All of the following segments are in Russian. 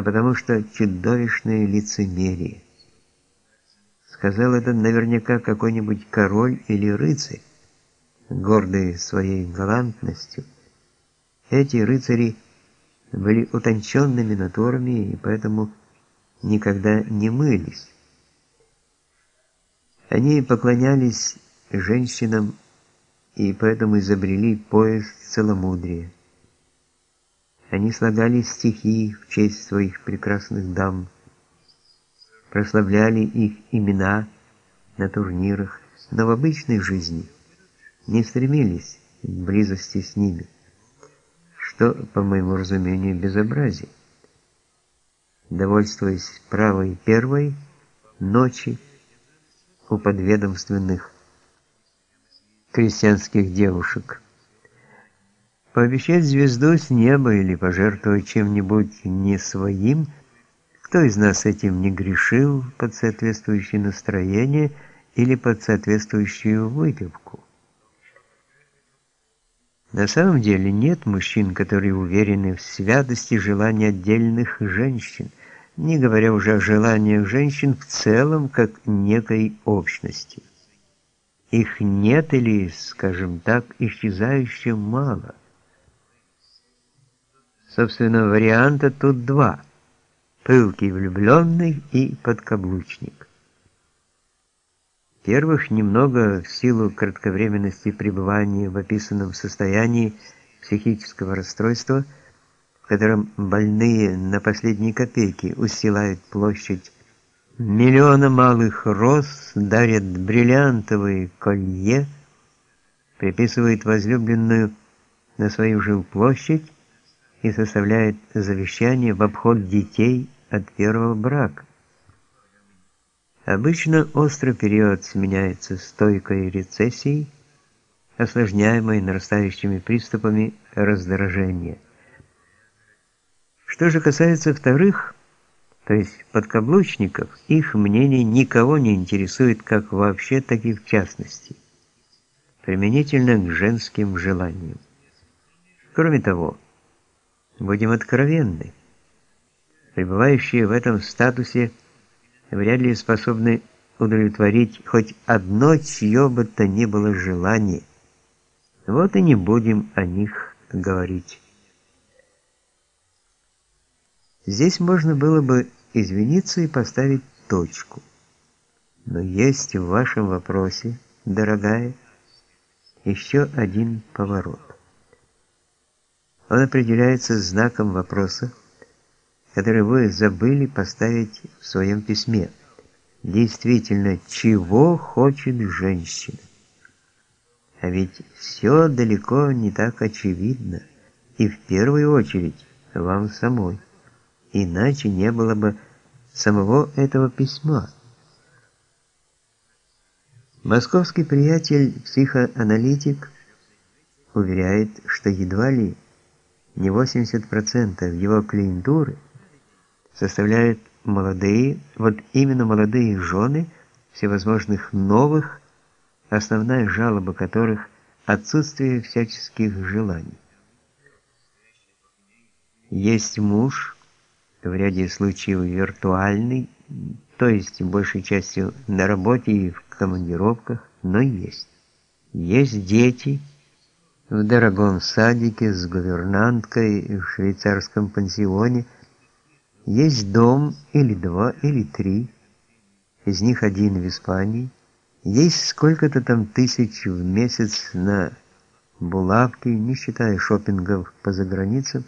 а потому что чудовищное лицемерие. Сказал это наверняка какой-нибудь король или рыцарь, гордый своей галантностью. Эти рыцари были утонченными натурами и поэтому никогда не мылись. Они поклонялись женщинам и поэтому изобрели пояс целомудрия. Они слагали стихи в честь своих прекрасных дам, прославляли их имена на турнирах, но в обычной жизни не стремились к близости с ними, что, по моему разумению, безобразие. Довольствуясь правой первой ночи у подведомственных крестьянских девушек. Пообещать звезду с неба или пожертвовать чем-нибудь не своим, кто из нас этим не грешил под соответствующее настроение или под соответствующую выпивку? На самом деле нет мужчин, которые уверены в святости желаний отдельных женщин, не говоря уже о желаниях женщин в целом как некой общности. Их нет или, скажем так, исчезающе мало. Собственно, варианта тут два: пылкий влюбленный и подкаблучник. Первых немного в силу кратковременности пребывания в описанном состоянии психического расстройства, в котором больные на последние копейки устилают площадь Миллионы малых роз дарят бриллиантовые колье, приписывают возлюбленную на свою жилплощадь и составляет завещание в обход детей от первого брака. Обычно острый период сменяется стойкой рецессией, осложняемой нарастающими приступами раздражения. Что же касается вторых, то есть подкаблучников, их мнение никого не интересует как вообще, так и в частности, применительно к женским желаниям. Кроме того, будем откровенны, пребывающие в этом статусе вряд ли способны удовлетворить хоть одно чье бы то ни было желание. Вот и не будем о них говорить. Здесь можно было бы извиниться и поставить точку. Но есть в вашем вопросе, дорогая, еще один поворот. Он определяется знаком вопроса, который вы забыли поставить в своем письме. Действительно, чего хочет женщина? А ведь все далеко не так очевидно, и в первую очередь вам самой иначе не было бы самого этого письма. Московский приятель-психоаналитик уверяет, что едва ли не 80% его клиентуры составляют молодые, вот именно молодые жены всевозможных новых, основная жалоба которых отсутствие всяческих желаний. Есть муж, в ряде случаев виртуальный, то есть большей частью на работе и в командировках, но есть. Есть дети в дорогом садике с гувернанткой в швейцарском пансионе, есть дом или два, или три, из них один в Испании, есть сколько-то там тысяч в месяц на булавки, не считая шопингов по заграницам,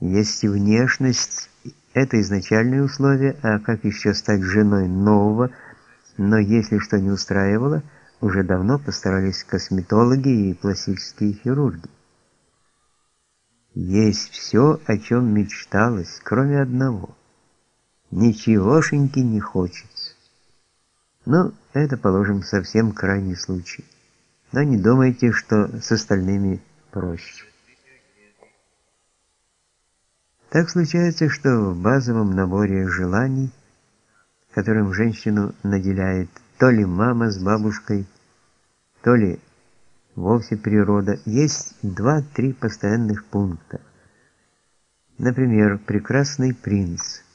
есть и внешность, это изначальные условия, а как еще стать женой нового, но если что не устраивало, уже давно постарались косметологи и пластические хирурги. Есть все, о чем мечталось, кроме одного. Ничегошеньки не хочется. Ну, это, положим, совсем крайний случай. Но не думайте, что с остальными проще. Так случается, что в базовом наборе желаний, которым женщину наделяет то ли мама с бабушкой, то ли вовсе природа, есть два-три постоянных пункта. Например, «Прекрасный принц».